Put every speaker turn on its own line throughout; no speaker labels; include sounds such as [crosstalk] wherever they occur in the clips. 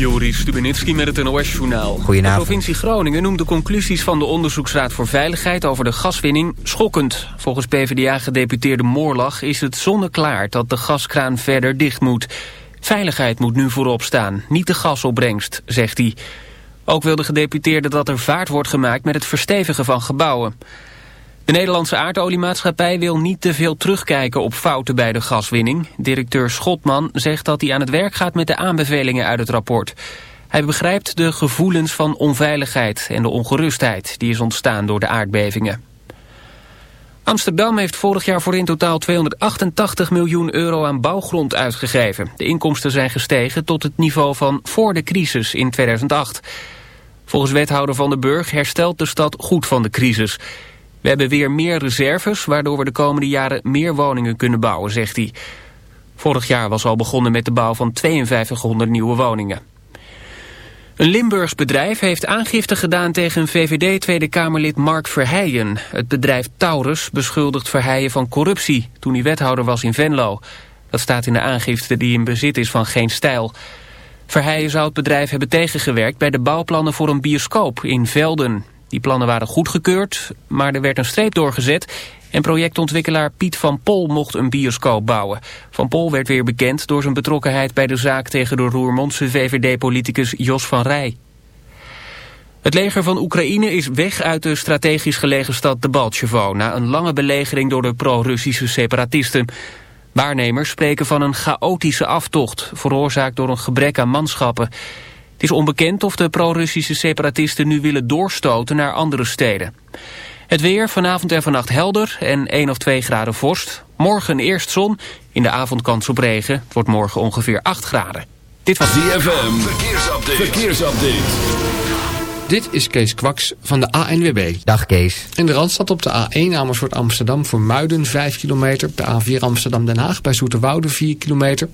Joris Stubenitski met het NOS-journaal.
Goedenavond.
De provincie Groningen noemt de conclusies van de Onderzoeksraad voor Veiligheid over de gaswinning schokkend. Volgens PvdA-gedeputeerde Moorlag is het zonneklaar dat de gaskraan verder dicht moet. Veiligheid moet nu voorop staan, niet de gasopbrengst, zegt hij. Ook wil de gedeputeerde dat er vaart wordt gemaakt met het verstevigen van gebouwen. De Nederlandse aardoliemaatschappij wil niet te veel terugkijken op fouten bij de gaswinning. Directeur Schotman zegt dat hij aan het werk gaat met de aanbevelingen uit het rapport. Hij begrijpt de gevoelens van onveiligheid en de ongerustheid die is ontstaan door de aardbevingen. Amsterdam heeft vorig jaar voor in totaal 288 miljoen euro aan bouwgrond uitgegeven. De inkomsten zijn gestegen tot het niveau van voor de crisis in 2008. Volgens wethouder Van den Burg herstelt de stad goed van de crisis. We hebben weer meer reserves, waardoor we de komende jaren meer woningen kunnen bouwen, zegt hij. Vorig jaar was al begonnen met de bouw van 5200 nieuwe woningen. Een Limburgs bedrijf heeft aangifte gedaan tegen VVD-Tweede Kamerlid Mark Verheijen. Het bedrijf Taurus beschuldigt Verheijen van corruptie toen hij wethouder was in Venlo. Dat staat in de aangifte die in bezit is van Geen Stijl. Verheijen zou het bedrijf hebben tegengewerkt bij de bouwplannen voor een bioscoop in Velden. Die plannen waren goedgekeurd, maar er werd een streep doorgezet... en projectontwikkelaar Piet van Pol mocht een bioscoop bouwen. Van Pol werd weer bekend door zijn betrokkenheid bij de zaak... tegen de Roermondse VVD-politicus Jos van Rij. Het leger van Oekraïne is weg uit de strategisch gelegen stad Debaltjevo... na een lange belegering door de pro-Russische separatisten. Waarnemers spreken van een chaotische aftocht... veroorzaakt door een gebrek aan manschappen... Het is onbekend of de pro-Russische separatisten nu willen doorstoten naar andere steden. Het weer vanavond en vannacht helder en 1 of 2 graden vorst. Morgen eerst zon, in de avond kans op regen. Het wordt morgen ongeveer 8 graden.
Dit was DFM. Verkeersupdate. Verkeersupdate.
Dit is Kees Kwaks van de ANWB.
Dag Kees.
In de Randstad op de A1 Amersfoort Amsterdam voor Muiden 5 kilometer. De A4 Amsterdam Den Haag bij Zoeterwoude 4 kilometer.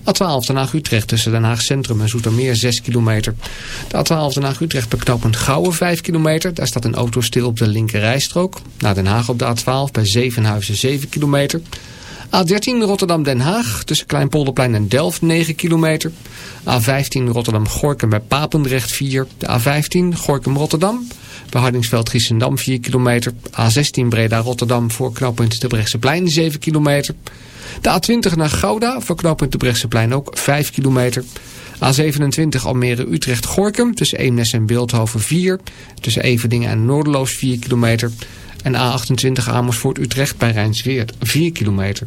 A12 Den Haag Utrecht tussen Den Haag Centrum en Zoetermeer 6 kilometer. De A12 Den Haag Utrecht bij knooppunt Gouwen 5 kilometer. Daar staat een auto stil op de linker rijstrook. Naar Den Haag op de A12 bij Zevenhuizen 7 kilometer. A13 Rotterdam-Den Haag tussen Kleinpolderplein en Delft 9 kilometer. A15 Rotterdam-Gorkum bij Papendrecht 4. De A15 Gorkum-Rotterdam bij Hardingsveld-Giessendam 4 kilometer. A16 Breda-Rotterdam voor knooppunt de Brechtseplein 7 kilometer. De A20 naar Gouda voor knooppunt de Brechtseplein ook 5 kilometer. A27 Almere-Utrecht-Gorkum tussen Eemnes en Beeldhoven 4. Tussen Everdingen en Noorderloos 4 kilometer. En A28 Amersfoort-Utrecht bij Rijnsweert 4 kilometer.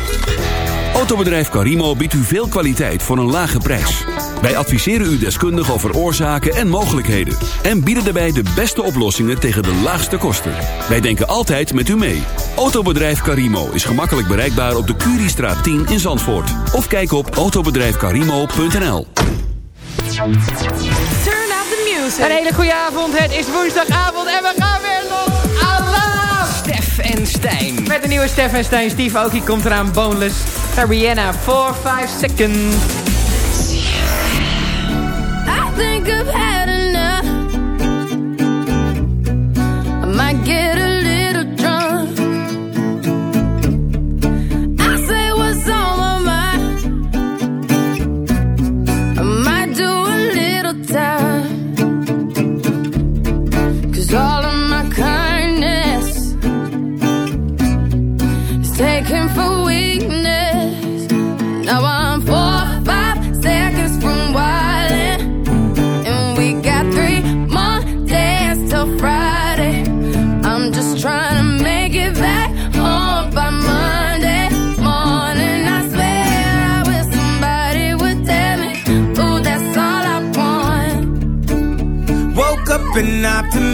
Autobedrijf Carimo biedt u veel kwaliteit voor een lage prijs. Wij adviseren u deskundig over oorzaken en mogelijkheden. En bieden daarbij de beste oplossingen tegen de laagste kosten. Wij denken altijd met u mee. Autobedrijf Carimo is gemakkelijk bereikbaar op de Curiestraat 10 in Zandvoort. Of kijk op autobedrijfcarimo.nl
Turn up the music.
Een hele goede avond. Het is woensdagavond en we gaan
en Stijn.
Met de nieuwe Stef en Stijn. Steve Aoki komt eraan. Boneless. Naar Rihanna. 4, 5 seconds.
I think I've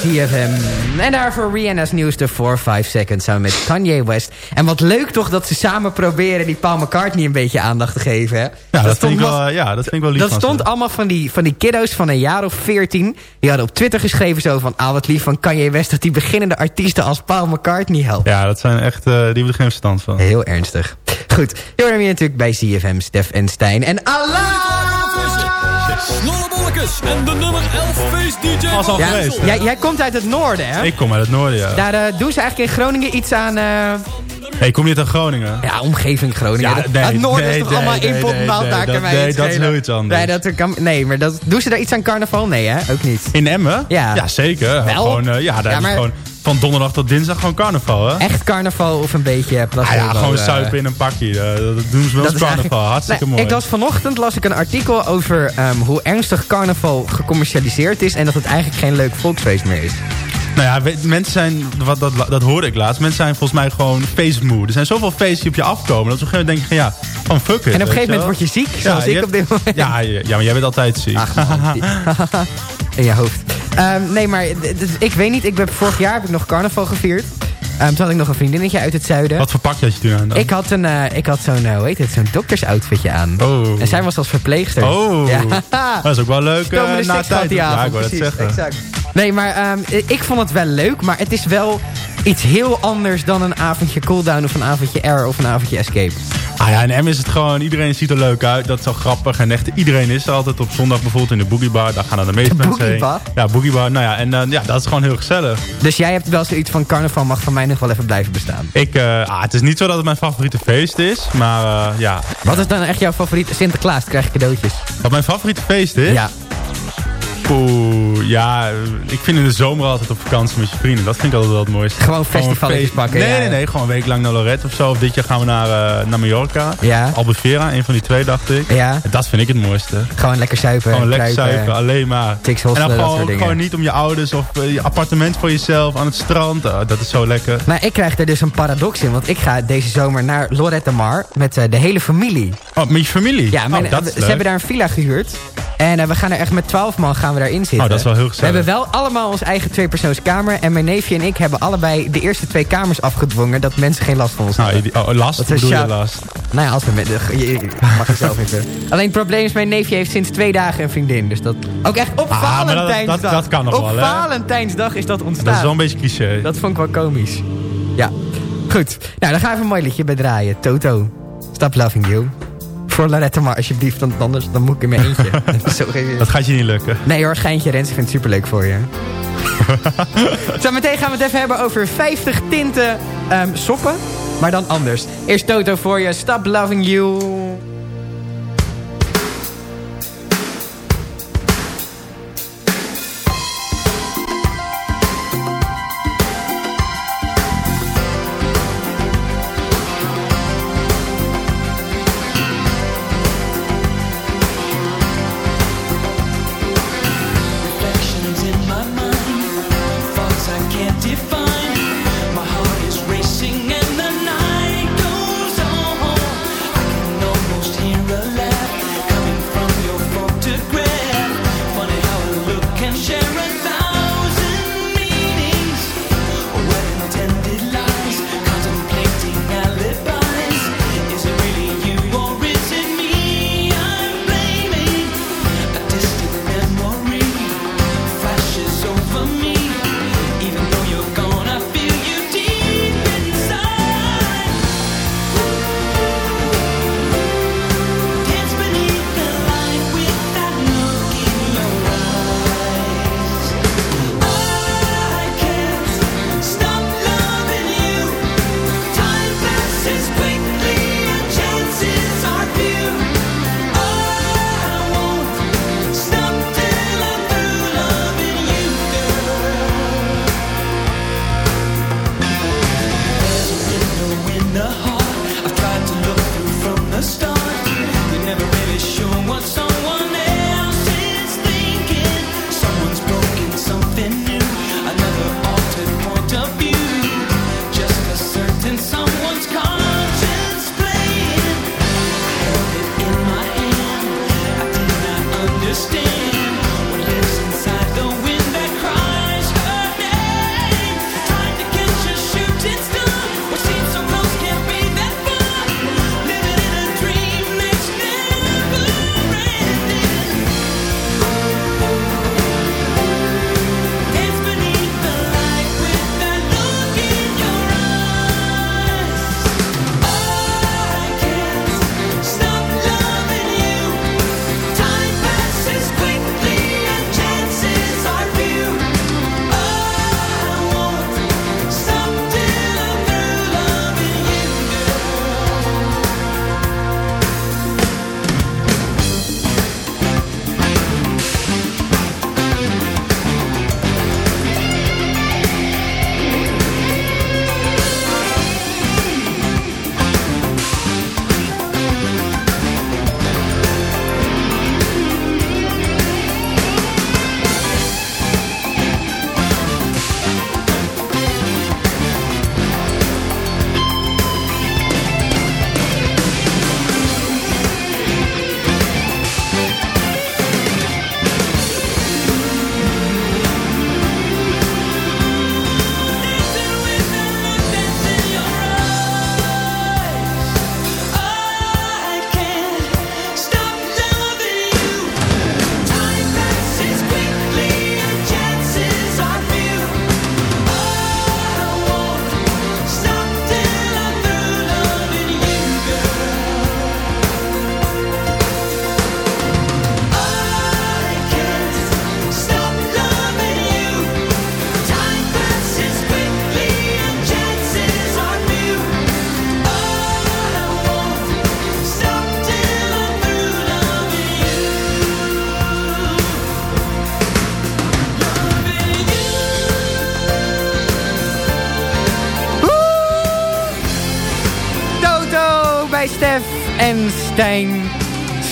CFM. En daarvoor Rihanna's nieuwste 4 5 Seconds samen met Kanye West. En wat leuk toch dat ze samen proberen die Paul McCartney een beetje aandacht te geven. Hè?
Ja, dat,
stond
ik wel, ja, dat vind ik wel lief
Dat stond allemaal van die, van die kiddo's van een jaar of 14. Die hadden op Twitter geschreven zo van... Ah, wat lief van Kanye West dat die beginnende artiesten als Paul McCartney helpt.
Ja, dat zijn echt, eh, die hebben er geen verstand van.
Heel ernstig. Goed, je hoort hem hier natuurlijk bij CFM, Stef en Stijn. En Allah!
Snollebollekes en de nummer 11 face DJ.
Was al
Ja,
geweest.
jij, jij komt uit het noorden, hè?
Ik kom uit het noorden, ja.
Daar eh, doen ze eigenlijk in Groningen iets aan... eh,
Hey, ik kom niet uit Groningen.
ja, omgeving Groningen.
Ja, nee,
het noorden
nee,
is toch
nee,
allemaal
nee, nee,
daar
nee, dat- is heel iets anders.
Nee, dat kan, nee, maar dat, doen ze daar iets aan carnaval? Nee, hè? Ook niet.
In Emmen?
Ja.
zeker.
Wel?
Gewoon, eh, ja, daar
Ja,
is gewoon van donderdag tot dinsdag gewoon carnaval, hè?
Echt carnaval of een beetje
Ah,
placebo?
ja, gewoon
eh,
suipen in een pakje. eh, dat doen ze wel als carnaval. Hartstikke mooi.
Ik las vanochtend las ik een artikel over ehm, hoe ernstig carnaval gecommercialiseerd is... en dat het eigenlijk geen leuk volksfeest meer is.
Nou ja, mensen zijn, wat, dat, dat hoorde ik laatst, mensen zijn volgens mij gewoon feestmoe. Er zijn zoveel feesten die op je afkomen. Dat op een gegeven moment denk je van ja, van fuck it.
En op een gegeven moment word je ziek, zoals
Ja,
ik op dit moment.
Ja, ja, ja, maar jij bent altijd ziek.
Ach, man, die- [laughs] in je hoofd. Ehm, nee, maar ik weet niet. Ik ben, vorig jaar heb ik nog carnaval gevierd. Ehm, toen had ik nog een vriendinnetje uit het zuiden.
Wat voor pakje had je toen aan dan?
Ik had, een, eh, ik had zo'n, eh, hoe heet het, zo'n doktersoutfitje aan.
Oh.
En zij was als verpleegster.
Oh,
Ja. [laughs]
dat is ook wel leuk uh, na tijd. Ja,
avond,
ik wou dat zeggen.
exact. Nee, maar ehm, ik vond het wel leuk. Maar het is wel iets heel anders dan een avondje cooldown... of een avondje air of een avondje escape.
Ah ja, in M is het gewoon, iedereen ziet er leuk uit. Dat is zo grappig. En echt, iedereen is er altijd op zondag bijvoorbeeld in de boogiebar. Daar gaan dan de meeste
De
mensen heen. Ja, boogiebar. Nou ja, en eh, ja, dat is gewoon heel gezellig.
Dus jij hebt wel zoiets van carnaval mag van mij nog wel even blijven bestaan.
Ik, eh, ah, het is niet zo dat het mijn favoriete feest is. Maar eh, ja,
Wat is dan echt jouw favoriete Sinterklaas? Dan krijg je cadeautjes.
wat mijn favoriete feest is?
Ja.
Oeh, ja, ik vind in de zomer altijd op vakantie met je vrienden. Dat vind ik altijd wel het mooiste.
Gewoon
feest-
pakken,
Nee,
ja,
nee, nee. Gewoon een week lang naar Lorette of zo. Of dit jaar gaan we naar, eh, naar Mallorca.
Ja.
Albufeira, een van die twee dacht ik.
Ja.
Dat vind ik het mooiste.
Gewoon lekker zuipen.
Gewoon lekker
kruipen.
zuipen, alleen maar. En dan gewoon, niet om je ouders of eh, je appartement voor jezelf aan het strand. Ah, dat is zo lekker.
Maar ik krijg er dus een paradox in. Want ik ga deze zomer naar Lorette Mar met eh, de hele familie.
Oh, met je familie?
Ja, mijn-
oh, dat is
ze
leuk.
hebben daar een villa gehuurd. En eh, we gaan er echt met twaalf man gaan we daarin zitten.
Oh, dat is wel heel gezellig.
We hebben wel allemaal ons eigen tweepersoonskamer. En mijn neefje en ik hebben allebei de eerste twee kamers afgedwongen... dat mensen geen last van ons
Nou,
hebben.
oh, last?
Is
bedoel je last?
Nou ja, als we met... de- je- je- mag je zelf even. Alleen het probleem is, mijn neefje heeft sinds twee dagen een vriendin. Dus dat... Ook echt op
Ah, dat-
Valentijnsdag.
dat- dat kan nog
op
wel, hè?
Valentijnsdag is dat ontstaan.
Dat is wel een beetje cliché.
Dat vond ik wel komisch. Ja. Goed. Nou, dan gaan we even een mooi liedje bij draaien. Toto. Stop loving you. Voor Lorette maar alsjeblieft, want anders dan moet ik in mijn eentje. [laughs] Zo
Dat gaat je niet lukken.
Nee hoor, schijntje Rens, ik vind het superleuk voor je. [laughs] Zometeen gaan we het even hebben over 50 tinten ehm, sokken. Maar dan anders. Eerst Toto voor je. Stop loving you.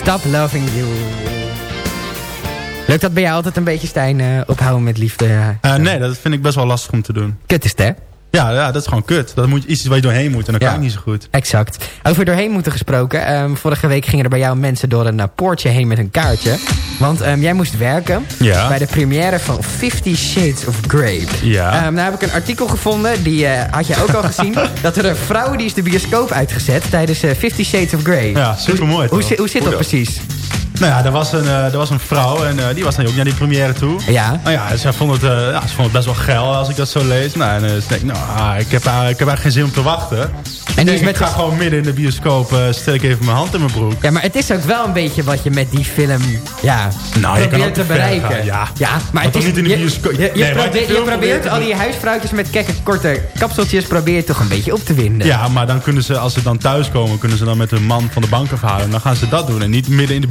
Stop loving you.
Lukt dat bij jou altijd een beetje, Stijn, eh, ophouden met liefde?
Eh, nee, dat vind ik best wel lastig om te doen.
Kut is het, hè?
Ja, ja dat is gewoon kut. Dat moet iets waar je doorheen moet en
Ja.
kan ik niet zo goed.
Exact. Over doorheen moeten gesproken. ehm, vorige week gingen er bij jou mensen door een eh, poortje heen met een kaartje. Want ehm, jij moest werken
Ja.
bij de première van Fifty Shades of Grey.
Ja.
Ehm, nou heb ik een artikel gevonden, die eh, had je ook al [laughs] gezien. dat er een vrouw die is de bioscoop uitgezet tijdens eh, Fifty Shades of Grey.
Ja, supermooi
Hoe, hoe zit dat precies?
Nou ja, er was een, eh, er was een vrouw en eh, die was dan ook naar die première toe.
Ja.
Nou ja, ze vond het, eh, ja, ze vond het best wel geil als ik dat zo lees. Nou, en ze denkt, nou, ah, ik, heb, ik heb eigenlijk geen zin om te wachten. En
die
ik,
is met
ik ga gewoon midden in de bioscoop, eh, stel ik even mijn hand in mijn broek.
Ja, maar het is ook wel een beetje wat je met die film ja,
Nou, je kan
probeert te bereiken.
gaan, ja.
maar
Maar
het is
niet in de bioscoop.
Je, je,
Nee,
probeert, je al die huisvrouwtjes met kekke korte kapseltjes probeer je toch een beetje op te winden.
Ja, maar dan kunnen ze, als ze dan thuiskomen, kunnen ze dan met hun man van de bank afhalen. En dan gaan ze dat doen en niet midden in de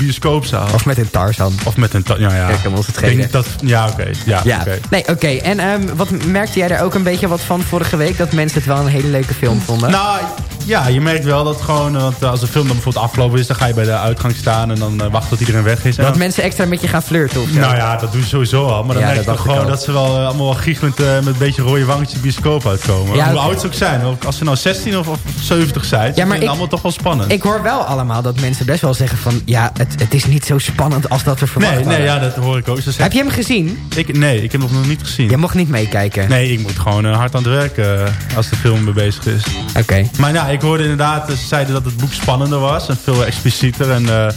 Of met een Tarzan.
Of met een, ja, ja.
Kijk, was het
denk dat, ja, oké. Ja,
Ja, nee, oké. En ehm, wat merkte jij daar ook een beetje wat van vorige week? Dat mensen het wel een hele leuke film vonden?
Nou, ja, je merkt wel dat gewoon, eh, want als de film dan bijvoorbeeld afgelopen is, dan ga je bij de uitgang staan en dan eh, wachten tot iedereen weg is.
Dat
dan-
mensen extra met je gaan flirten of zo?
Nou ja, dat doen ze sowieso al. Maar dan
Ja,
merk je gewoon dat ze wel eh, allemaal wel giechelend eh, met een beetje rode wangetjes de bioscoop uitkomen.
Ja,
Hoe oud ze ook zijn. Ook Als ze nou 16 of, of 70 zijn,
Ja, maar ik-
allemaal toch wel spannend.
Ik hoor wel allemaal dat mensen best wel zeggen van... ja, het, het is niet zo spannend als dat we verwacht
nee, nee, ja, dat hoor ik ook. Zeggen-
Heb je hem gezien?
ik, nee, ik heb hem nog niet gezien.
Je mocht niet meekijken.
Nee, ik moet gewoon eh, hard aan het werken eh, als de film mee bezig is.
Oké.
Maar ja, ik hoorde inderdaad, eh, ze zeiden dat het boek spannender was en veel explicieter. En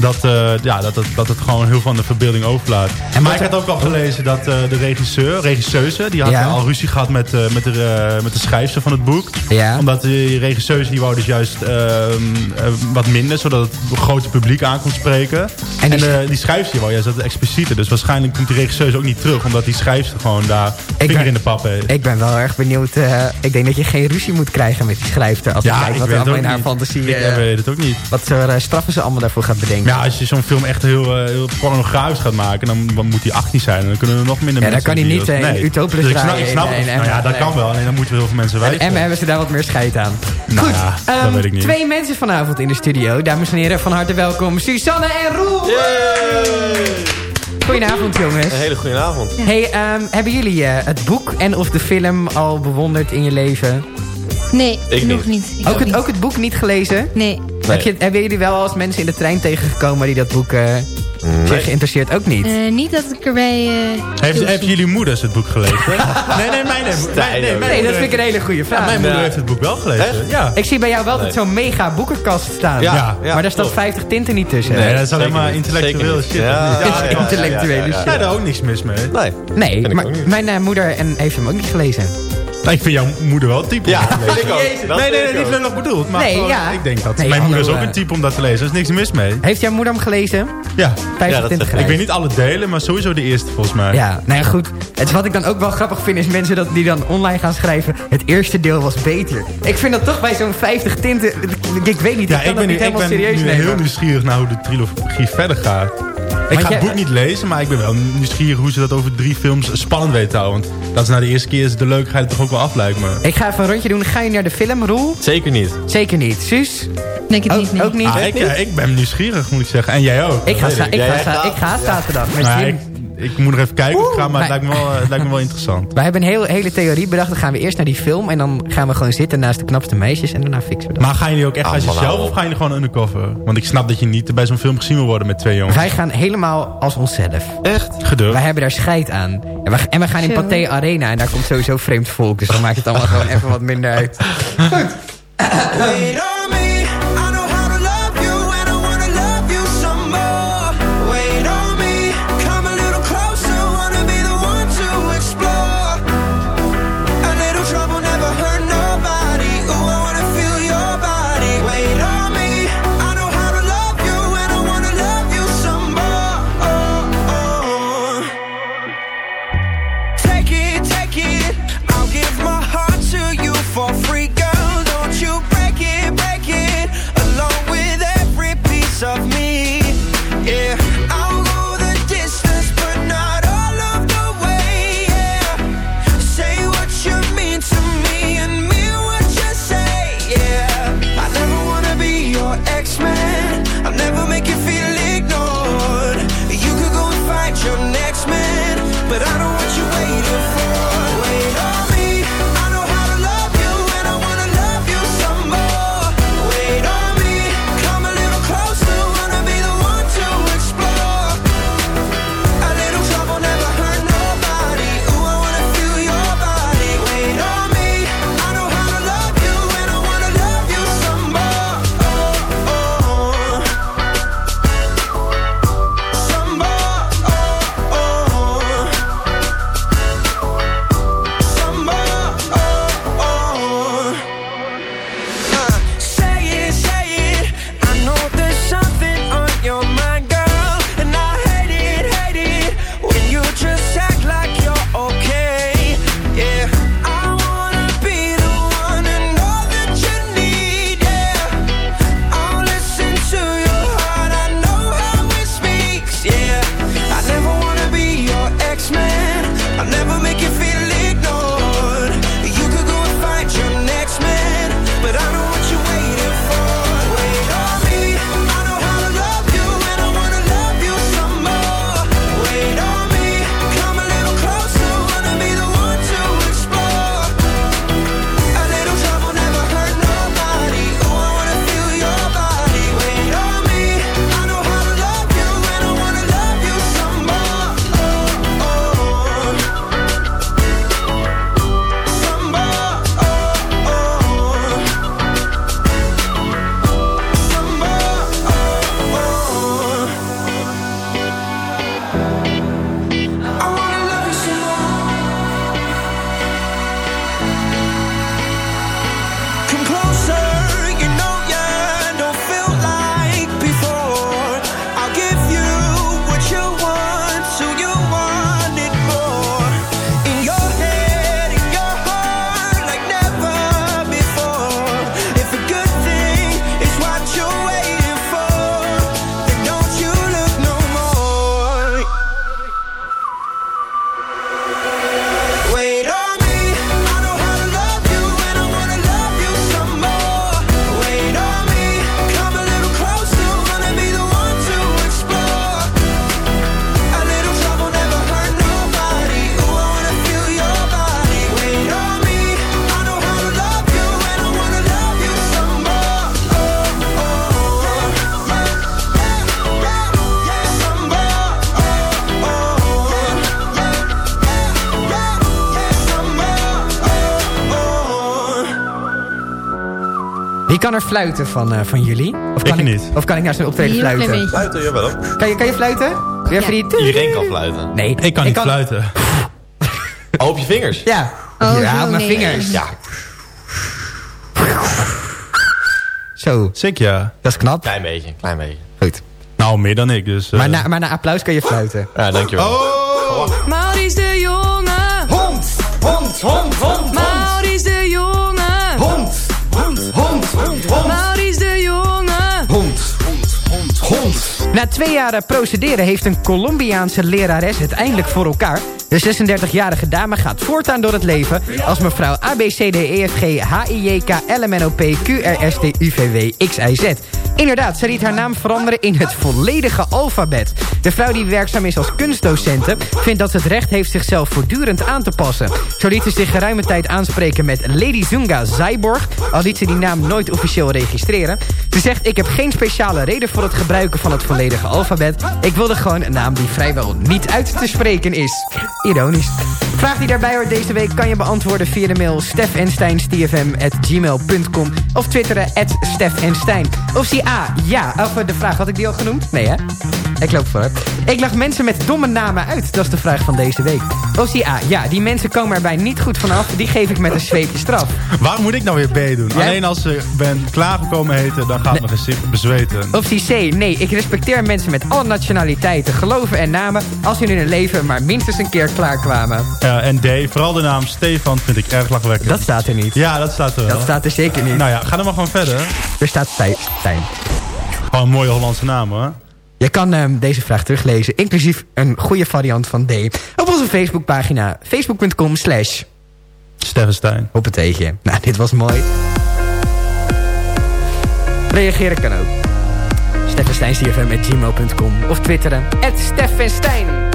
dat, eh, ja, dat, het, dat het gewoon heel van de verbeelding overlaat.
En
maar ik had ook al gelezen dat eh, de regisseur, regisseuse, die had
Ja.
al ruzie gehad met, eh, met, de, met de schrijfster van het boek.
Ja.
Omdat die regisseuse die wou dus juist ehm, eh, wat minder, zodat het grote publiek aan kon spreken.
En die-
die schrijfster die wou juist dat het explicieter. Dus waarschijnlijk komt die regisseuse ook niet terug, omdat die schrijfster gewoon daar vinger
ben-
in de pap heeft.
Ik ben wel erg benieuwd. ik denk dat je geen ruzie moet krijgen met die schrijfster. Als je kijkt wat er allemaal in haar fantasie...
Ik weet het ook niet.
wat voor straffen ze allemaal daarvoor gaat bedenken.
Ja, als je zo'n film echt heel, eh, heel pornografisch gaat maken, dan, dan moet hij 18 zijn. En dan kunnen er nog minder
Ja, dan
mensen
kan hij niet,
bios.
eh, in Utopolis
Dus ik snap,
draaien
ik snap
in-
het.
in
nou ja, dat kan wel. Alleen dan moeten heel veel mensen
En
wijzen.
Emmen hebben ze daar wat meer scheid aan.
Nou
Goed,
ja, dat
ehm,
weet ik niet.
twee mensen vanavond in de studio. Dames en heren, van harte welkom. Suzanne en Roel. Goedenavond, jongens.
Een hele goede avond.
Hey, ehm, hebben jullie eh, het boek en of de film al bewonderd in je leven?
Nee,
Ik
nog
niet.
niet. Ik
Ook het, ook het boek niet gelezen?
Nee.
Heb je, hebben jullie wel als mensen in de trein tegengekomen die dat boek eh zich geïnteresseerd? Ook niet.
Eh, niet dat ik erbij... eh,
Heeft, hebben jullie moeders het boek gelezen? [laughs] nee, nee, mijn, nee, nee, nee, mijn
nee, dat vind ik een hele goede vraag.
Mijn moeder
Ja.
heeft het boek wel gelezen.
Echt?
Ja.
Ik zie bij jou wel altijd
Nee.
zo'n mega boekenkast staan.
Ja,
maar daar staat
klopt.
50 tinten niet tussen.
Nee, dat is alleen maar intellectuele
Zeker
shit.
Ja,
niet?
ja, ja, ja,
Intellectuele
ja, ja,
shit.
Ja, daar ook niks mis mee.
Nee.
Nee, maar mijn eh, moeder en heeft hem ook niet gelezen.
Nou, ik vind jouw moeder wel een type
Ja,
om dat te lezen.
ik ook. Dat
Nee, nee, niet lullig bedoeld. Maar
Nee,
gewoon,
ja.
ik denk dat.
Nee,
mijn moeder is ook een type om dat te lezen. Er is niks mis mee.
Heeft jouw moeder hem gelezen?
Ja.
25
dat zegt-
Ik weet niet alle delen, maar sowieso de eerste volgens mij.
Ja, nou ja, goed. Het, wat ik dan ook wel grappig vind, is mensen dat, die dan online gaan schrijven... het eerste deel was beter. Ik vind dat toch bij zo'n 50 tinten... Ik, ik weet niet,
Ja,
ik kan
ik
dat
ben,
niet
ik
helemaal
ben
serieus
nu
nemen.
heel nieuwsgierig naar hoe de trilogie verder gaat. Ik ga het boek niet lezen, maar ik ben wel nieuwsgierig hoe ze dat over drie films spannend weten te houden. Want dat is na de eerste keer is de leukheid toch ook wel af, lijkt me.
Ik ga even een rondje doen. Ga je naar de film, Roel?
Zeker niet.
Zeker niet. Suus?
Denk het niet,
ook niet?
Ah, ik, ja, ik ben nieuwsgierig, moet ik zeggen. En jij ook.
Ik ga, ik, ga, ik ga zaterdag met Jim.
Ik, moet nog even kijken of ik ga, maar het lijkt me wel, het lijkt me wel interessant. [laughs]
Wij hebben een hele, hele theorie bedacht. Dan gaan we eerst naar die film. En dan gaan we gewoon zitten naast de knapste meisjes. En daarna fixen we dat.
Maar gaan jullie ook echt als jezelf of gaan jullie gewoon undercover? Want ik snap dat je niet bij zo'n film gezien wil worden met twee jongens.
Wij gaan helemaal als onszelf.
Echt?
Gedurfd.
Wij hebben daar scheid aan. En we, en we gaan in. Pathé Arena. En daar komt sowieso vreemd volk. Dus dan maakt het allemaal gewoon [laughs] even wat minder uit.
Wait [coughs]
kan er fluiten van, eh, van jullie? Of kan
Ik niet.
Of kan ik naar zijn optreden
klein
fluiten?
Fluiten, jawel.
Kan je, kan je fluiten? Even die...
Iedereen kan fluiten.
Nee.
Ik kan niet fluiten.
Oh, op je vingers.
Ja.
Oh,
ja, op mijn
nee.
vingers.
Ja,
Zo,
Sick, ja.
dat is knap.
klein beetje, klein beetje.
Goed.
Nou, meer dan ik, dus... eh,
Maar na, maar na applaus kan je fluiten.
Ja, dankjewel.
Oh!
Maurice de Jonge.
Hond, hond, hond, hond,
Maurice de
hond, hond, hond,
Maurice de Jonge.
hond, hond, hond.
Na twee jaar procederen heeft een Colombiaanse lerares het eindelijk voor elkaar. De 36-jarige dame gaat voortaan door het leven als mevrouw A, B, C, D, E, F, Inderdaad, ze liet haar naam veranderen in het volledige alfabet. De vrouw die werkzaam is als kunstdocente... vindt dat ze het recht heeft zichzelf voortdurend aan te passen. Zo liet ze zich geruime tijd aanspreken met Lady Zunga Zyborg... al liet ze die naam nooit officieel registreren. Ze zegt, ik heb geen speciale reden voor het gebruiken van het volledige alfabet. Ik wilde gewoon een naam die vrijwel niet uit te spreken is. Ironisch. Vraag die daarbij hoort deze week kan je beantwoorden via de mail stefensteinstfm.gmail.com of twitteren at. Of zie A, ja. Of de vraag, had ik die al genoemd? Nee hè? Ik loop voor. Ik lag mensen met domme namen uit. Dat is de vraag van deze week. Of zie A, ja. Die mensen komen erbij niet goed vanaf. Die geef ik met een zweepje straf.
Waarom moet ik nou weer B doen?
Jij-
Alleen als ze ben klaargekomen heten, dan gaat mijn gezicht bezweten.
Of die C, nee. Ik respecteer mensen met alle nationaliteiten, geloven en namen... als ze in hun leven maar minstens een keer klaarkwamen.
Ja, en D, vooral de naam Stefan vind ik erg lachwekkend.
Dat staat er niet.
Ja, dat staat er wel.
Dat staat er zeker niet.
Nou ja, ga dan maar gewoon verder.
Er staat Stijn.
Gewoon een mooie Hollandse naam hoor.
Je kan ehm, deze vraag teruglezen, inclusief een goede variant van D... op onze Facebookpagina facebook.com slash
Steffenstein.
hoppeteetje. Nou, dit was mooi. Reageren kan ook. steffensteincfm.gmail.com of twitteren. Steffenstein.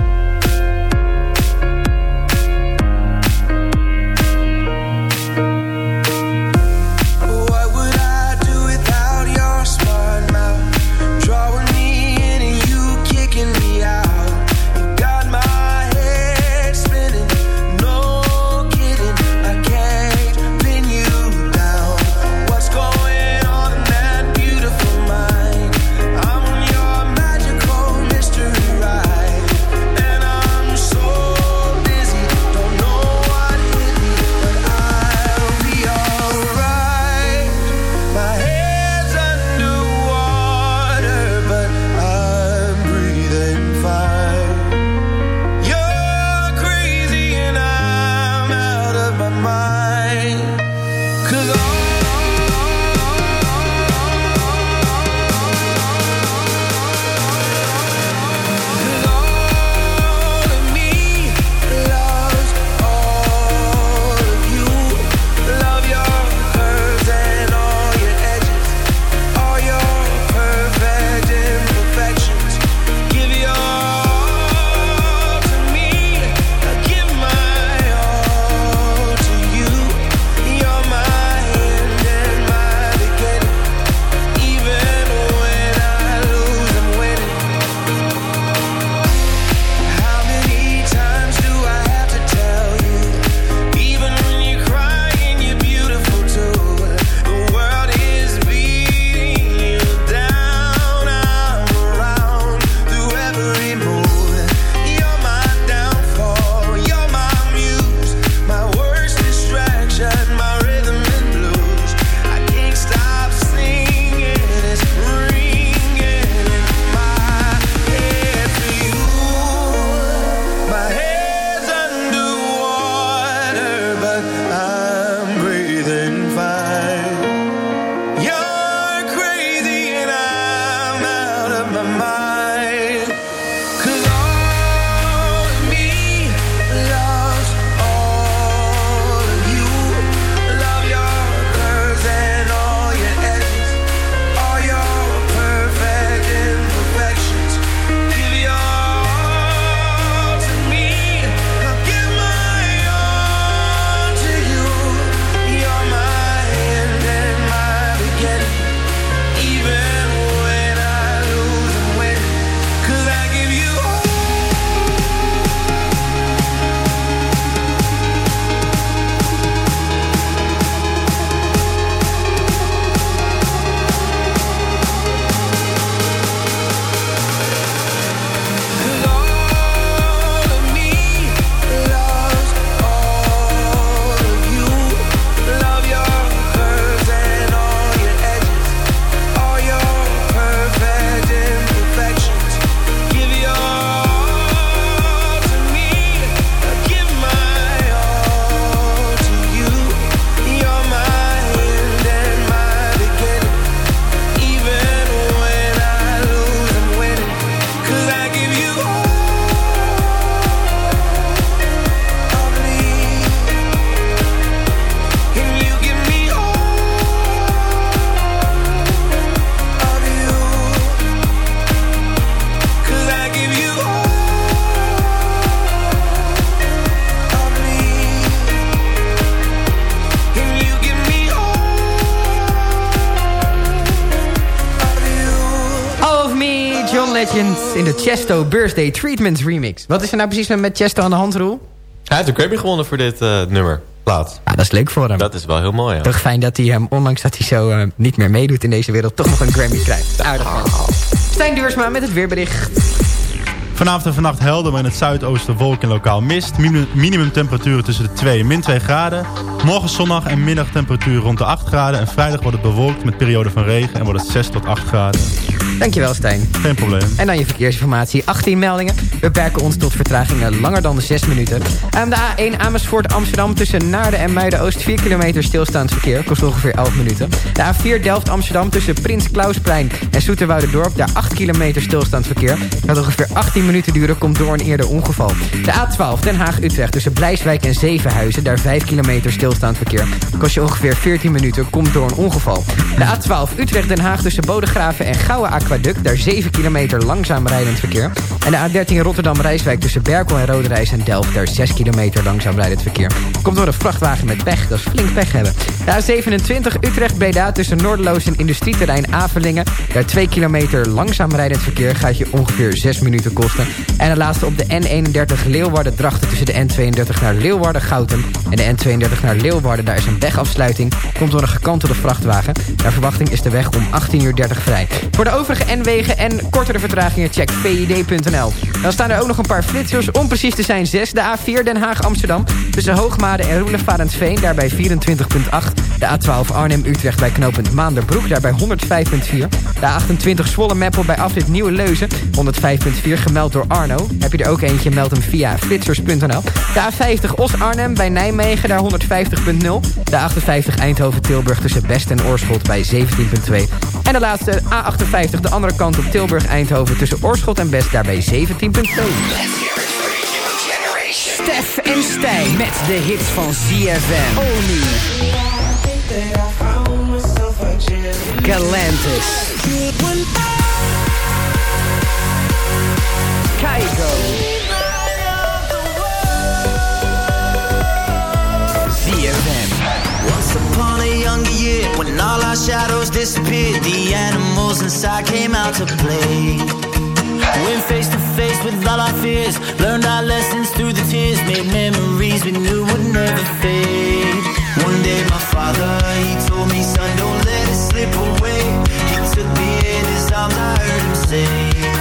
Legend in de Chesto Birthday Treatments remix. Wat is er nou precies met Chesto aan de hand, Roel?
Hij heeft een Grammy gewonnen voor dit eh, nummer. Plaat.
Ah, dat is leuk voor hem.
Dat is wel heel mooi, ja.
Toch fijn dat hij hem, ondanks dat hij zo eh, niet meer meedoet in deze wereld... toch nog een Grammy krijgt. Aardig man. Stijn Duursma met het weerbericht.
Vanavond en vannacht helder, maar in het zuidoosten wolk en lokaal mist. Minim- Minimumtemperaturen tussen de 2 en min 2 graden. Morgen zondag en middagtemperatuur rond de 8 graden. En vrijdag wordt het bewolkt met periode van regen en wordt het 6 tot 8 graden.
Dankjewel, Stijn.
Geen probleem.
En dan je verkeersinformatie. 18 meldingen. We beperken ons tot vertragingen langer dan de 6 minuten. Aan de A1 Amersfoort Amsterdam tussen Naarden en Muiden-Oost 4 kilometer stilstaand verkeer. Kost ongeveer 11 minuten. De A4 Delft Amsterdam tussen Prins Klausplein en Zoeterwoude-dorp. Daar 8 kilometer stilstaand verkeer. Gaat ongeveer 18 minuten duren. Komt door een eerder ongeval. De A12 Den Haag-Utrecht tussen Blijswijk en Zevenhuizen. Daar 5 kilometer stilstaand verkeer. Kost je ongeveer 14 minuten. Komt door een ongeval. De A12 Utrecht-Den Haag tussen Bodegraven en Gouwe Aquaduct. Daar 7 kilometer langzaam rijdend verkeer. En de A13 Rotterdam-Rijswijk tussen Berkel en Roderijs en Delft. Daar 6 kilometer langzaam rijdend verkeer. Komt door een vrachtwagen met pech. Dat is flink pech hebben. De A27 Utrecht-Breda tussen Noorderloos en industrieterrein Avelingen. Daar 2 kilometer langzaam rijdend verkeer gaat je ongeveer 6 minuten kosten. En de laatste op de N31 Leeuwarden-Drachten tussen de N32 naar Leeuwarden-Gouten. En de N32 naar Leeuwarden, daar is een wegafsluiting. Komt door een gekantelde vrachtwagen. Naar verwachting is de weg om 18.30 uur vrij. Voor de overige N-wegen en kortere vertragingen check vid.nl. Dan staan er ook nog een paar flitsers. Om precies te zijn 6. De A4 Den Haag-Amsterdam. Tussen Hoogmade en Roelevarensveen. Daarbij 24.8. De A12 Arnhem-Utrecht bij knooppunt Maanderbroek. Daarbij 105.4. De A28 Zwolle-Meppel bij afrit Nieuwe Leuzen. 105.4 gemeld door Arno. Heb je er ook eentje, meld hem via flitsers.nl. De A50 Os-Arnhem bij Nijmegen. Daar 150.0. De A58 Eindhoven-Tilburg tussen Best en Oorschot bij 17.2. En de laatste A58 de andere kant op Tilburg-Eindhoven tussen Oorschot en Best daarbij 17.2. Stef en Stijn met de hits van ZFM. Oni. Galantis. Kaigo.
Younger year, when all our shadows disappeared, the animals inside came out to play. Went face to face with all our fears, learned our lessons through the tears, made memories we knew would never fade. One day, my father, he told me, son, don't let it slip away. He took me in his arms, I heard him say,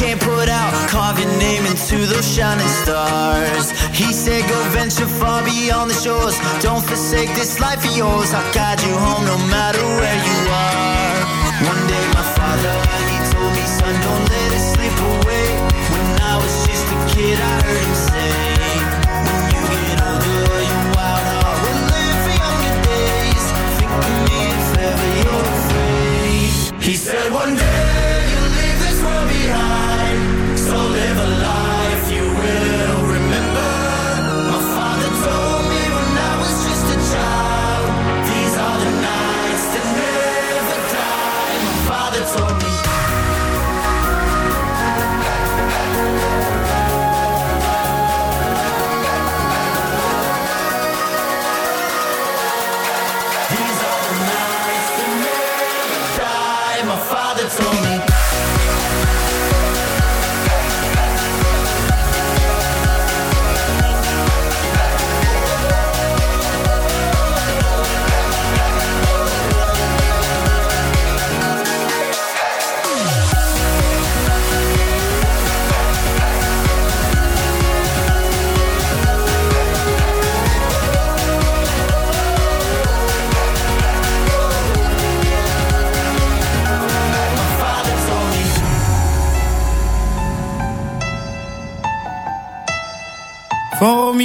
can't put out. Carve your name into those shining stars. He said, Go venture far beyond the shores. Don't forsake this life of yours. I'll guide you home no matter where you are. One day, my father, he told me, Son, don't let it slip away. When I was just a kid, I heard him say,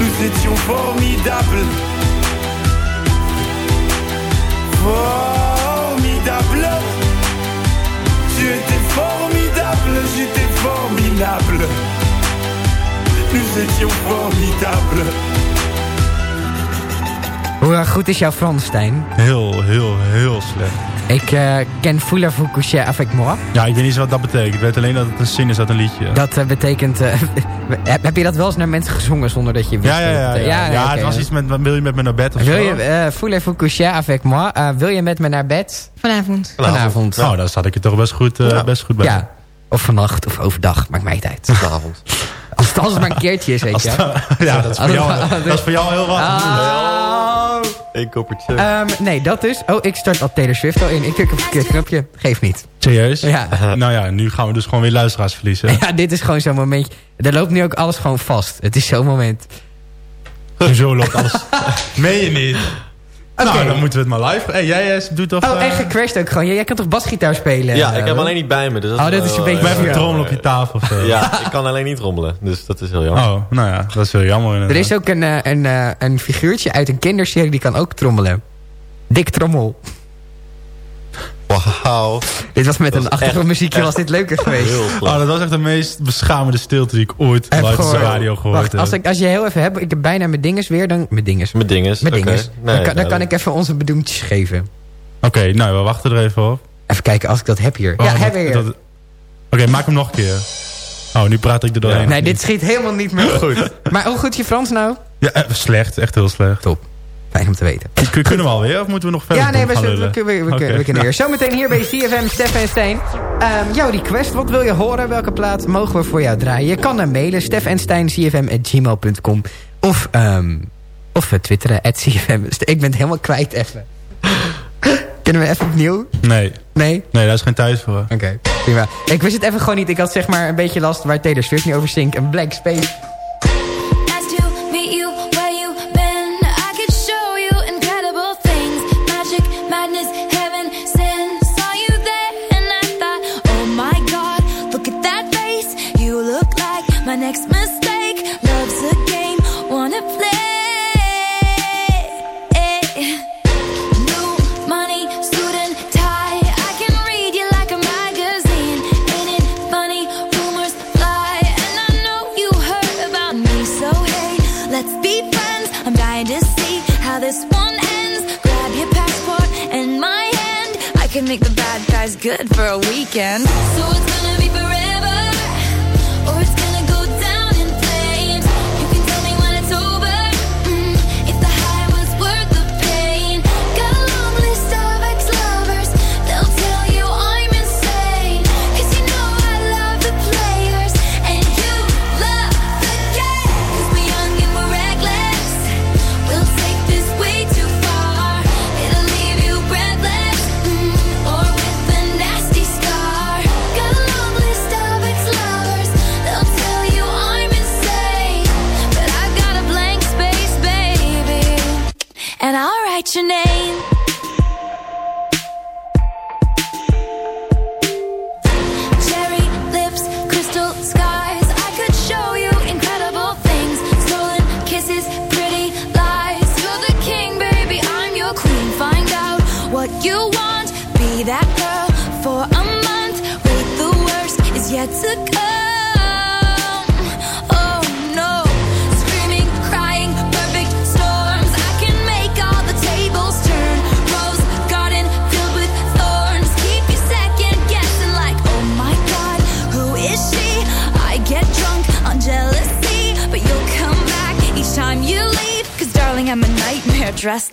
Nous étions formidables. Formidable. Tu étais formidable, j'étais formidable. Nous étions formidables.
Hoe goed is jouw Frans, Stijn?
Heel, heel, heel slecht.
Ik eh, ken Voulez-vous coucher avec moi?
Ja, ik weet niet zo wat dat betekent. Ik weet alleen dat het een zin is uit een liedje.
Dat eh, betekent... eh, [laughs] heb, je dat wel eens naar mensen gezongen zonder dat je wist?
Ja, ja, ja.
dat-
ja, het was iets met, wil je met me naar bed of
Wil
zo?
je, coucher avec moi? Wil je met me naar bed?
Vanavond.
Vanavond.
Nou, daar zat ik er toch best goed, eh, best goed bij.
Ja. Of vannacht of overdag, maakt mij niet uit.
Vanavond.
Als het, als het maar een keertje is, weet je. [laughs]
ja, dat is voor jou, dat is voor jou heel wat.
Oh.
Eén koppertje.
Ehm, nee, dat dus. Oh, ik start al Taylor Swift al in. Ik druk op het verkeerd knopje. Geef niet.
Serieus?
Ja.
Nou ja, nu gaan we dus gewoon weer luisteraars verliezen.
Ja, dit is gewoon zo'n momentje. Er loopt nu ook alles gewoon vast. Het is zo'n moment.
Zo loopt alles. [laughs] Meen je niet? Nou, dan moeten we het maar live. Hey, jij eh, doet toch...
Oh,
eh,
en gecrashed ook gewoon. Jij, jij kan toch basgitaar spelen?
Ja, ik heb hem alleen niet bij me. Dus dat
Oh, dit is een beetje
eh,
trommelen op je tafel of zo. [laughs]
Ja, ik kan alleen niet rommelen. Dus dat is heel jammer.
Oh, nou ja, dat is wel jammer
Er is ook een, eh, een, eh, een figuurtje uit een kinderserie die kan ook trommelen. Dik Trommel.
Wauw.
Dit was met
Dat
een achtergrondmuziekje
echt-
was dit leuker geweest.
Heel
Oh, dat was echt de meest beschamende stilte die ik ooit
Heb
buiten de radio gehoord
Wacht,
heb.
als, ik, als je heel even hebt, ik heb bijna mijn dinges weer, dan... Mijn dinges.
Mijn dinges.
Mijn dinges.
Nee,
dan, kan, dan kan
duidelijk.
ik even onze bedoemtjes geven.
Oké, nou, we wachten er even op.
Even kijken als ik dat heb hier.
Oh,
ja,
dat-
hebben we hier.
Oké, maak hem nog een keer. Oh, nu praat ik er doorheen.
Nee, dit schiet helemaal niet meer.
Goed.
Maar hoe goed je Frans nou?
Ja, eh, slecht. Echt heel slecht.
Top. Fijn om te weten.
Kunnen we alweer of moeten we nog verder
Ja, nee, we, we, kunnen weer. [laughs] Zometeen hier bij CFM Stef en Steen. Um, ehm, jouw request, wat wil je horen? Welke plaat mogen we voor jou draaien? Je kan hem mailen, stefensteincfm.gmail.com of, um, of twitteren, CFM. Ik ben het helemaal kwijt even. [laughs] Kunnen we even opnieuw?
Nee.
Nee?
Nee, daar is geen tijd voor.
Oké, prima. Ik wist het even gewoon niet. Ik had zeg maar een beetje last waar Taylor Swift niet over zingt. Een black space.
for a weekend. So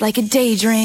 like a daydream.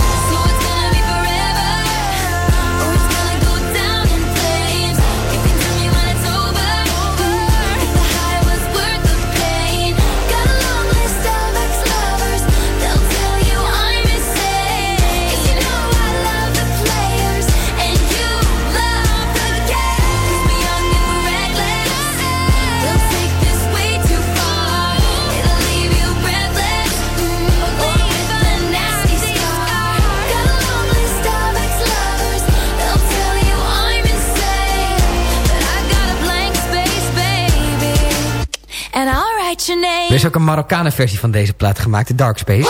Er is ook een Marokkaanse versie van deze plaat gemaakt, de Dark Space.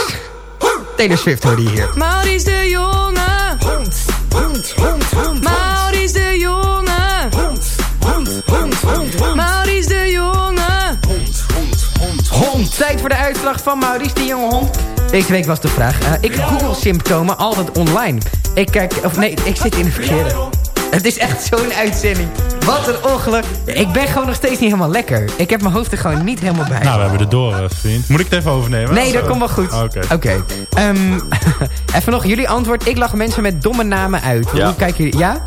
Taylor Swift hoorde je hier.
Maurice de Jonge.
Hond, hond, hond, hond.
Maurice de Jonge.
Hond, hond, hond, hond.
Maurice de Jonge.
Hond, hond, hond,
hond. Tijd voor de uitslag van Maurice de Jonge Hond. Deze week was de vraag. Eh, ik google symptomen altijd online. Ik kijk, of nee, ik zit in de verkeerde. Het is echt zo'n uitzending. Wat een ongeluk. Ik ben gewoon nog steeds niet helemaal lekker. Ik heb mijn hoofd er gewoon niet helemaal bij.
Nou, we hebben de door, eh, vriend. Moet ik het even overnemen?
Nee, dat komt wel goed.
Oké.
Okay. Ehm, [laughs] even nog jullie antwoord. Ik lach mensen met domme namen uit. Hoe kijken jullie? Ja?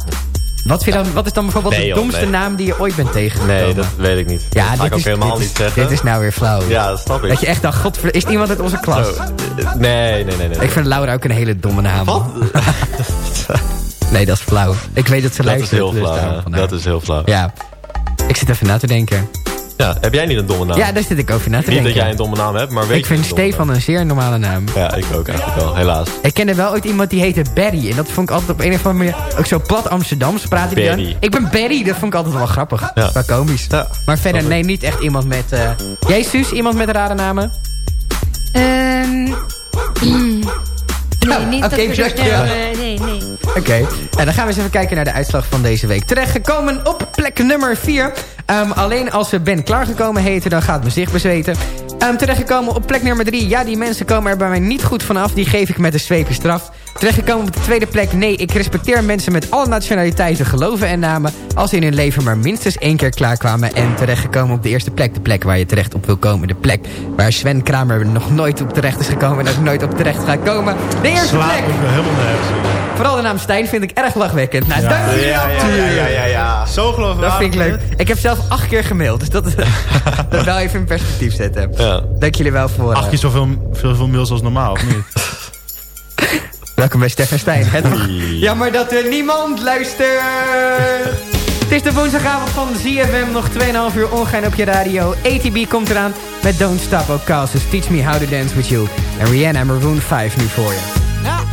Wat, vind je dan, wat is dan bijvoorbeeld de domste naam die je ooit bent tegengekomen?
Nee, dat weet ik niet.
Ja, dit
ik
is,
helemaal
dit Dit is nou weer flauw.
Ja, dat snap ik.
Dat je echt dan, god, Is iemand uit onze klas?
Eh, eh, nee, nee, nee, nee,
Ik vind Laura ook een hele domme naam.
Wat? [laughs] [laughs]
Nee, dat is flauw. Ik weet dat ze
dat. Is heel
dus
flauw, dat is heel flauw.
Ja. Ik zit even na te denken.
Ja, heb jij niet een domme naam?
Ja, daar zit ik over na te denken.
Niet dat jij een domme naam hebt, maar weet
Ik vind Stefan een zeer normale naam.
Ja, ik ook eigenlijk wel, helaas.
Ik kende wel ooit iemand die heette Barry. En dat vond ik altijd op een of andere manier... Ook zo plat Amsterdams praat ik
Barry. dan.
Ik ben Barry, dat vond ik altijd wel grappig.
Ja.
Wel komisch. Maar verder, nee, niet echt iemand met... Eh, Jezus iemand met rare namen?
Ehm... [clears throat] nee, niet
Oké,
dat eh, nee, nee.
Oké, en dan gaan we eens even kijken naar de uitslag van deze week. Terechtgekomen op plek nummer 4. alleen als we Ben klaargekomen heten, dan gaat mijn zicht bezweten. Ehm, terechtgekomen op plek nummer 3. Ja, die mensen komen er bij mij niet goed vanaf. Die geef ik met een zweepje straf. Terechtgekomen op de tweede plek. Nee, ik respecteer mensen met alle nationaliteiten, geloven en namen. Als ze in hun leven maar minstens één keer klaarkwamen. En terechtgekomen op de eerste plek. De plek waar je terecht op wil komen. De plek waar Sven Kramer nog nooit op terecht is gekomen. En ook nooit op terecht gaat komen. De eerste
Slaat
plek.
ook helemaal nergens.
Vooral de naam Stijn vind ik erg lachwekkend. Nou,
Ja.
dank jullie
Ja,
wel.
ja, ja, ja, ja, ja. Zo geloofwaardig.
Dat vind ik leuk. Ik heb zelf acht keer gemaild. Dus dat, [laughs] dat wel even in perspectief zetten.
Ja.
Dank jullie wel voor... eh,
Acht keer zoveel, zoveel mails als normaal, of niet? [laughs]
Welkom bij Stef en Stijn. Het mag- Jammer dat er niemand luistert. Het is de woensdagavond van ZFM. Nog 2,5 uur ongein op je radio. ATB komt eraan met Don't Stop Ocassus. Teach Me How to Dance With You. En Rihanna en Maroon 5 nu voor je.
Now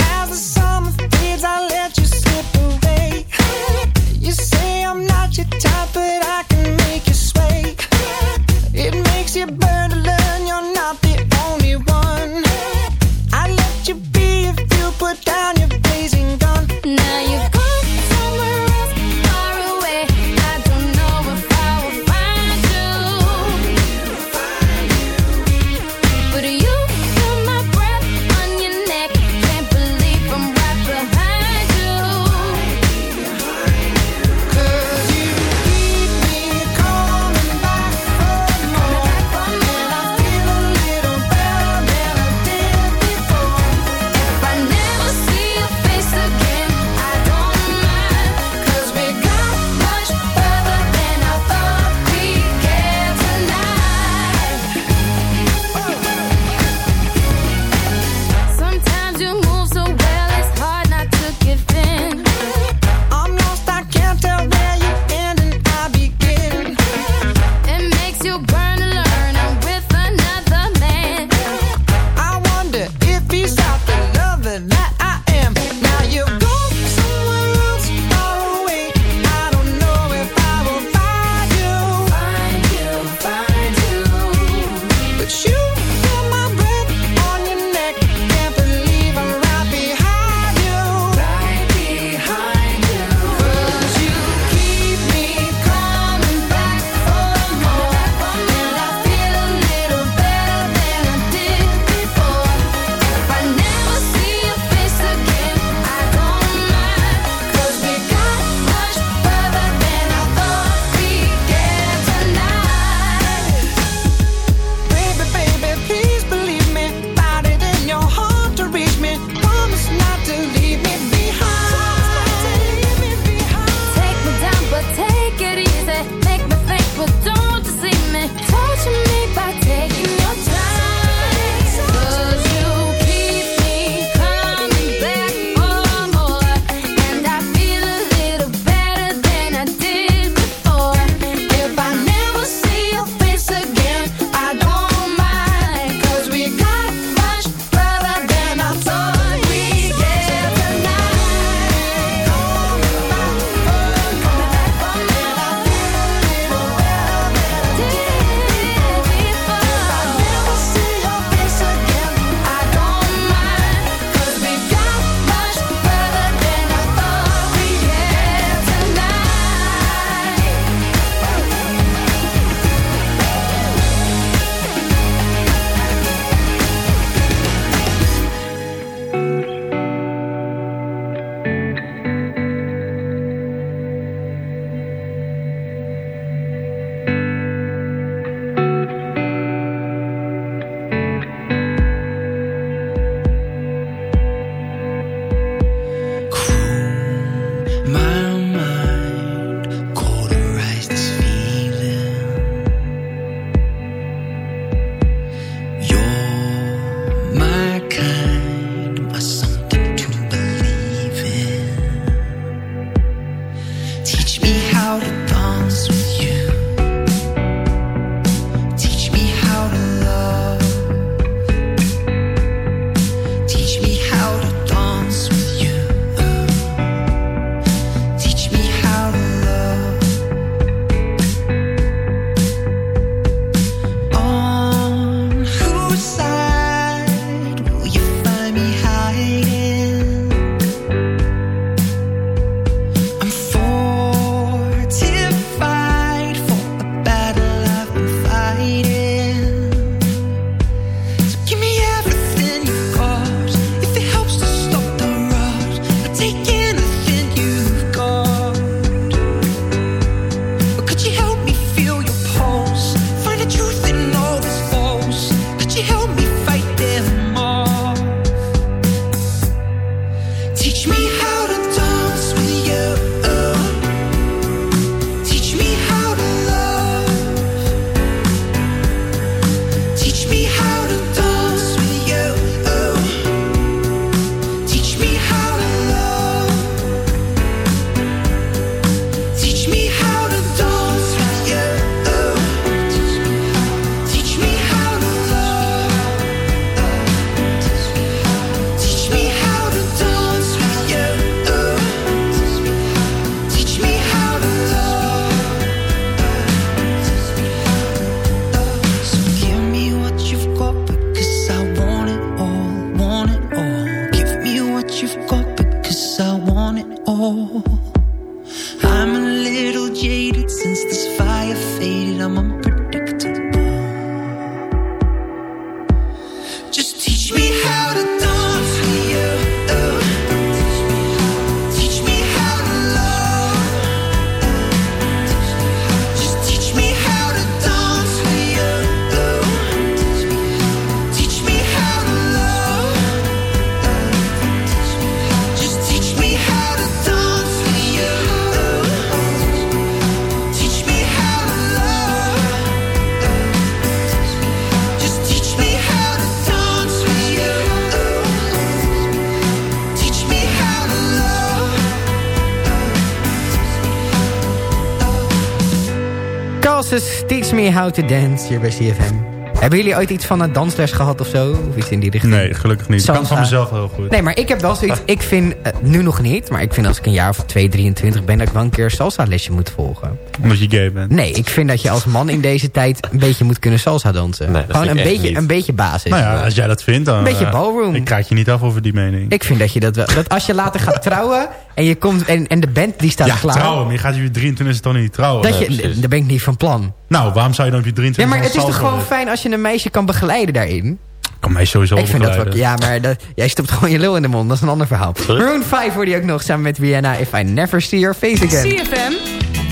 Calsus, Teach Me How to Dance, hier bij CFM. Hebben jullie ooit iets van een dansles gehad of zo? Of iets in die richting?
Nee, gelukkig niet. Ik kan van
Salsa.
mezelf heel goed.
Nee, maar ik heb wel zoiets... Ik vind, eh, nu nog niet, maar ik vind als ik een jaar of 2, 23 ben... dat ik wel een keer een salsa-lesje moet volgen.
Omdat je gay bent.
Nee, ik vind dat je als man in deze tijd... een beetje moet kunnen salsa dansen.
Nee, dat
Gewoon een beetje,
niet.
een beetje basis.
Nou ja, als jij dat vindt, dan...
Een beetje
eh,
ballroom.
Ik krijg je niet af over die mening.
Ik vind dat je dat wel... Dat als je later gaat trouwen en, je komt, en, en de band die staat
ja,
klaar...
trouwen. Maar je gaat je 23 toch niet trouwen?
Dat je, daar ben ik niet van plan.
Nou, waarom zou je dan op je 23
Ja, maar het is toch gewoon fijn als je een meisje kan begeleiden daarin?
Kan mij sowieso
Ik vind dat wel...
begeleiden.
Ja, maar dat, jij stopt gewoon je lul in de mond. Dat is een ander verhaal. Maroon 5 hoorde je ook nog samen met Rihanna. If I never see your face again.
CFM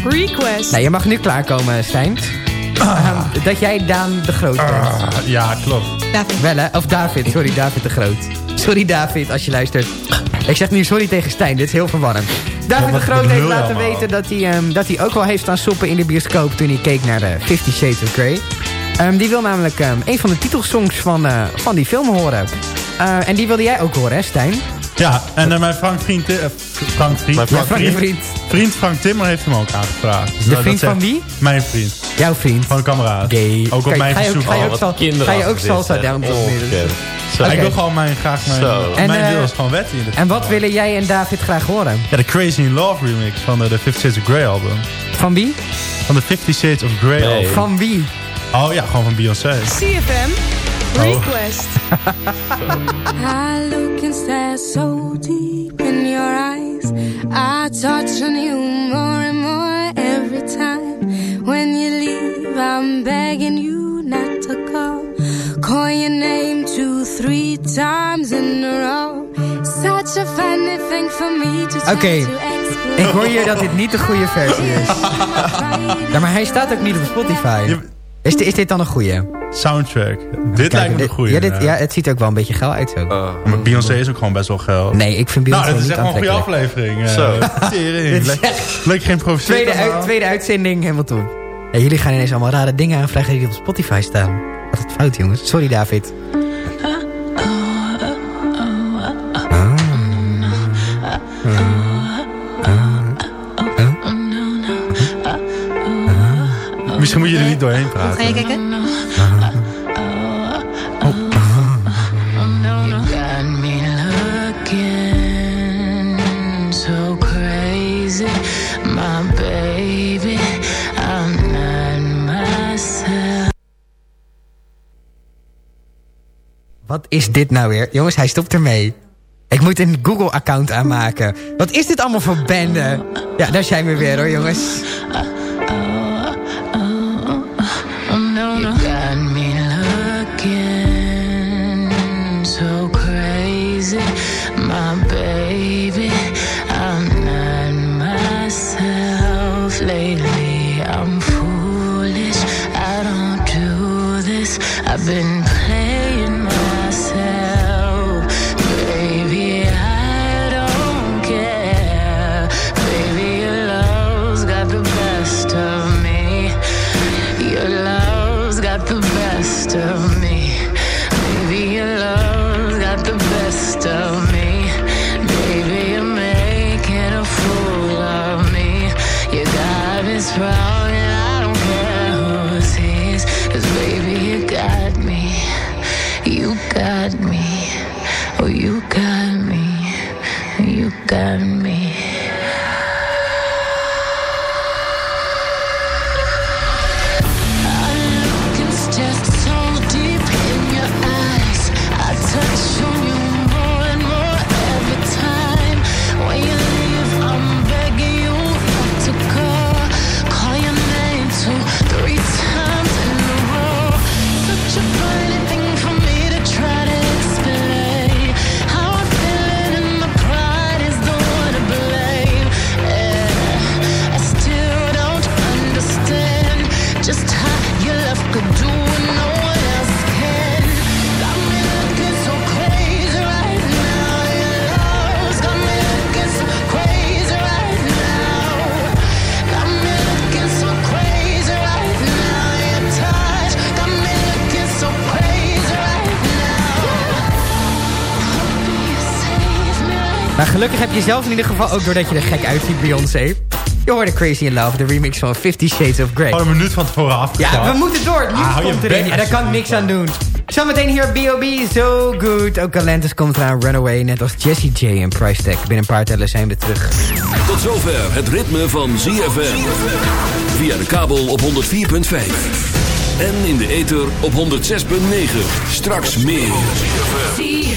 Request.
Nou, je mag nu klaarkomen, Stijn. Ehm, dat jij Daan de Groot bent.
Ah, ja, klopt.
Wel hè? Of David. Sorry, David de Groot. Sorry David, als je luistert. Ik zeg nu sorry tegen Stijn. Dit is heel verwarrend. David
Ja,
de Groot heeft laten
allemaal?
weten dat hij, ehm, dat hij ook wel heeft staan soppen in de bioscoop... toen hij keek naar de Fifty Shades of Grey. Ehm, die wil namelijk ehm, een van de titelsongs van, eh, van die film horen. Eh, en die wilde jij ook horen, hè Stijn?
Ja, en eh, mijn Frank vriend... eh, Frank vriend?
Mijn Frank- vriend.
Vriend Frank Timmer heeft hem ook aangevraagd. Dus
De vriend van wie?
Mijn vriend.
Jouw vriend.
Van een kameraad.
Gay.
Ook op mijn verzoek.
ga je
al.
ook sal- ga je ook salsa of niet?
Ja,
Oké.
Ik wil gewoon mijn, graag mijn,
Zo. En,
mijn
eh,
wil is gewoon wet in.
En wat willen jij en David graag horen?
Ja, de Crazy in Love remix van de, de Fifty Shades of Grey album.
Van wie?
Van de Fifty Shades of Grey album.
Van wie?
Oh ja, gewoon van Beyoncé.
CFM Request. [laughs]
I look and stare so deep in your eyes. I touch on you more and more times in a row. Such a funny thing for me to try
Oké, ik hoor hier dat dit niet de goede versie is. [laughs] Ja, maar hij staat ook niet op Spotify. Is, is dit dan een goede?
Soundtrack. Dit lijkt me een goede.
Ja, dit, ja, het ziet ook wel een beetje geil uit zo.
Maar Beyoncé is ook gewoon best wel geil.
Nee, ik vind Beyoncé
Nou, dit is echt wel een goede aflevering. eh.
Zo.
Leuk- Leuk geen professioneel.
Tweede, uit- tweede uitzending, helemaal top. Ja, jullie gaan ineens allemaal rare dingen aanvragen die op Spotify staan. Wat het fout, jongens. Sorry, David.
Misschien moet je er niet doorheen praten.
Ga je kijken?
You got me looking so crazy, my baby. I'm not myself.
Wat is dit nou weer? Jongens, hij stopt ermee. Ik moet een Google-account aanmaken. Wat is dit allemaal voor bende? Ja, daar zijn we weer hoor, jongens. Gelukkig heb je zelf in ieder geval ook doordat je er gek uitziet, Beyoncé. Je hoorde Crazy in Love, de remix van Fifty Shades of Grey.
Gewoon een minuut van tevoren af.
Ja, we moeten door. Het nieuws
Ah, hou je
komt erin. Ja, daar kan ik niks aan doen. Zometeen hier B.O.B. So Good. Ook Galantis komt eraan. Runaway, net als Jessie J en Price Tag. Binnen een paar tellen zijn we terug.
Tot zover het ritme van ZFM. Via de kabel op 104.5. En in de ether op 106.9. Straks meer.